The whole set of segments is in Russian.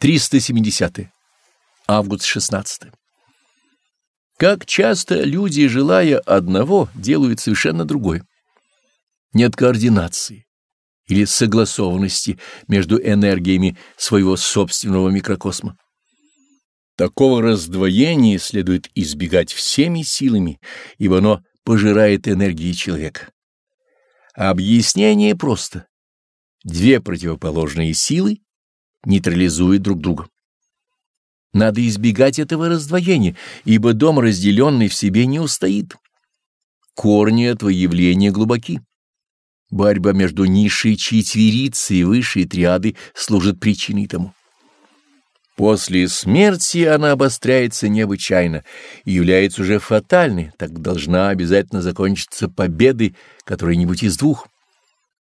370. Август 16. Как часто люди, желая одного, делают совершенно другое. Нет координации или согласованности между энергиями своего собственного микрокосма. Такого раздвоения следует избегать всеми силами, ибо оно пожирает энергии человека. Объяснение просто. Две противоположные силы нейтрализуют друг друга. Надо избегать этого раздвоения, ибо дом, разделенный в себе, не устоит. Корни этого явления глубоки. Борьба между низшей четверицей и высшей триады служит причиной тому. После смерти она обостряется необычайно и является уже фатальной, так должна обязательно закончиться победой которой-нибудь из двух.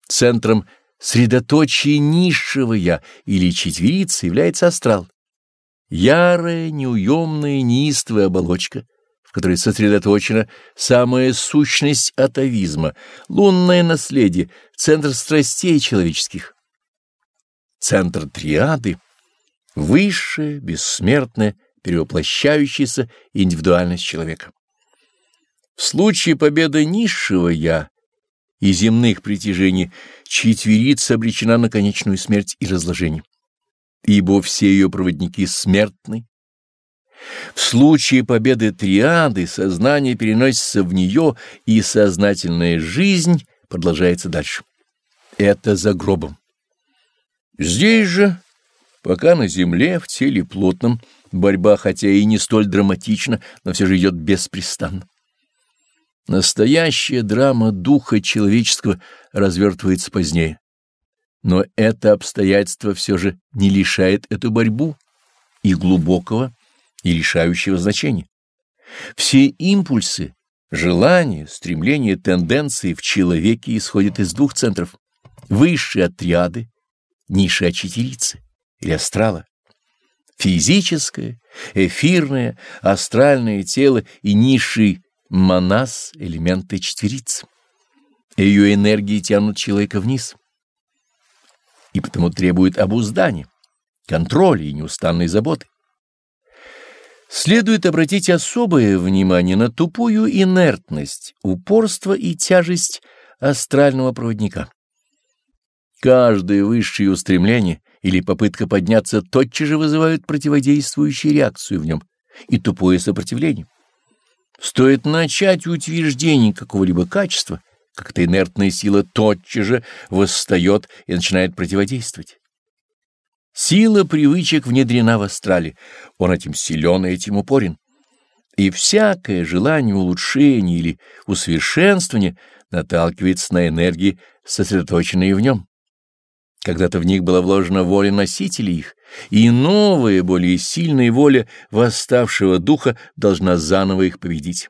Центром средоточия низшего «я» или четверицы является астрал. Ярая, неуемная, неистовая оболочка, в которой сосредоточена самая сущность атовизма, лунное наследие, центр страстей человеческих. Центр триады — высшая, бессмертная, перевоплощающаяся индивидуальность человека. В случае победы низшего «я» и земных притяжений четверица обречена на конечную смерть и разложение ибо все ее проводники смертны. В случае победы триады сознание переносится в нее, и сознательная жизнь продолжается дальше. Это за гробом. Здесь же, пока на земле, в теле плотном, борьба, хотя и не столь драматична, но все же идет беспрестанно. Настоящая драма духа человеческого развертывается позднее. Но это обстоятельство все же не лишает эту борьбу и глубокого, и решающего значения. Все импульсы, желания, стремления, тенденции в человеке исходят из двух центров. Высшие отряды, низшие четерицы или астрала. Физическое, эфирное, астральное тело и низший монас — элементы четверицы. Ее энергии тянут человека вниз и потому требует обуздания, контроля и неустанной заботы. Следует обратить особое внимание на тупую инертность, упорство и тяжесть астрального проводника. Каждое высшее устремление или попытка подняться тотчас же вызывают противодействующую реакцию в нем и тупое сопротивление. Стоит начать утверждение какого-либо качества — как эта инертная сила тотчас же восстает и начинает противодействовать. Сила привычек внедрена в астрале, он этим силен и этим упорен. И всякое желание улучшения или усовершенствования наталкивается на энергии, сосредоточенные в нем. Когда-то в них была вложена воля носителей их, и новая, более сильная воля восставшего духа должна заново их победить.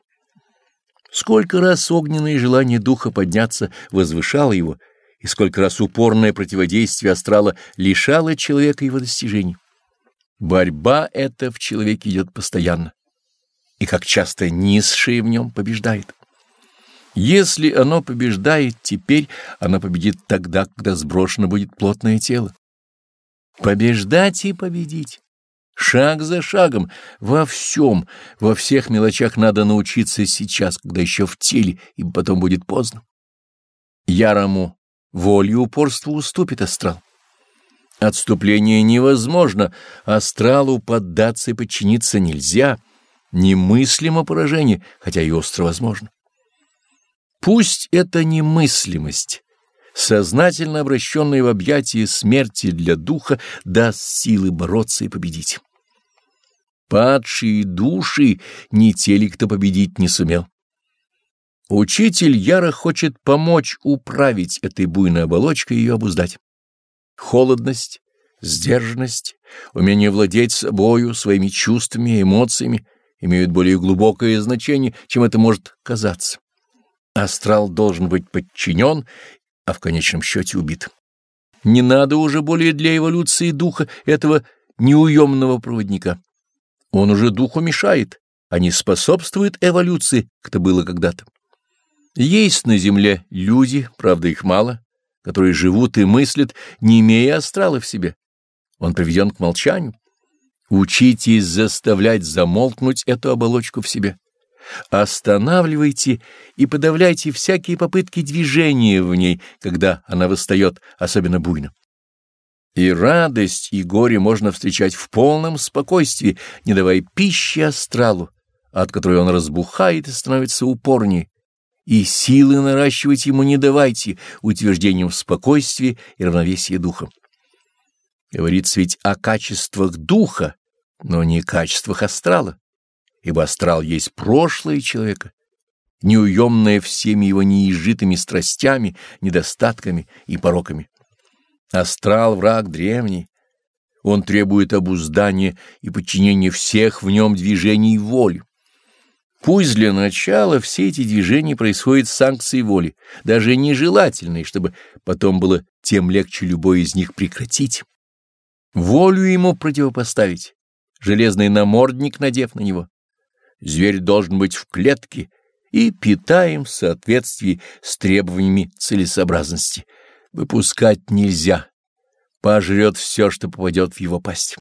Сколько раз огненное желание духа подняться возвышало его, и сколько раз упорное противодействие астрала лишало человека его достижений. Борьба эта в человеке идет постоянно, и как часто низшее в нем побеждает. Если оно побеждает теперь, оно победит тогда, когда сброшено будет плотное тело. Побеждать и победить. Шаг за шагом, во всем, во всех мелочах надо научиться сейчас, когда еще в теле, и потом будет поздно. Ярому волю упорству уступит астрал. Отступление невозможно, астралу поддаться и подчиниться нельзя, немыслимо поражение, хотя и остро возможно. Пусть это немыслимость, сознательно обращенная в объятия смерти для духа, даст силы бороться и победить. Падшие души не те кто победить не сумел. Учитель яро хочет помочь управить этой буйной оболочкой и ее обуздать. Холодность, сдержанность, умение владеть собою, своими чувствами эмоциями имеют более глубокое значение, чем это может казаться. Астрал должен быть подчинен а в конечном счете убит. Не надо уже более для эволюции духа этого неуемного проводника. Он уже духу мешает, а не способствует эволюции, как это было когда-то. Есть на земле люди, правда их мало, которые живут и мыслят, не имея астрала в себе. он приведен к молчанию. Учитесь заставлять замолкнуть эту оболочку в себе. Останавливайте и подавляйте всякие попытки движения в ней, когда она восстает особенно буйно. И радость, и горе можно встречать в полном спокойствии, не давая пищи астралу, от которой он разбухает и становится упорнее. И силы наращивать ему не давайте утверждением в спокойствии и равновесии духа. Говорится ведь о качествах духа, но не качествах астрала ибо астрал есть прошлое человека, неуемное всеми его неизжитыми страстями, недостатками и пороками. Астрал — враг древний, он требует обуздания и подчинения всех в нем движений воли. Пусть для начала все эти движения происходят с санкцией воли, даже нежелательной, чтобы потом было тем легче любой из них прекратить. Волю ему противопоставить, железный намордник надев на него. Зверь должен быть в клетке и питаем в соответствии с требованиями целесообразности. Выпускать нельзя. Пожрет все, что попадет в его пасть.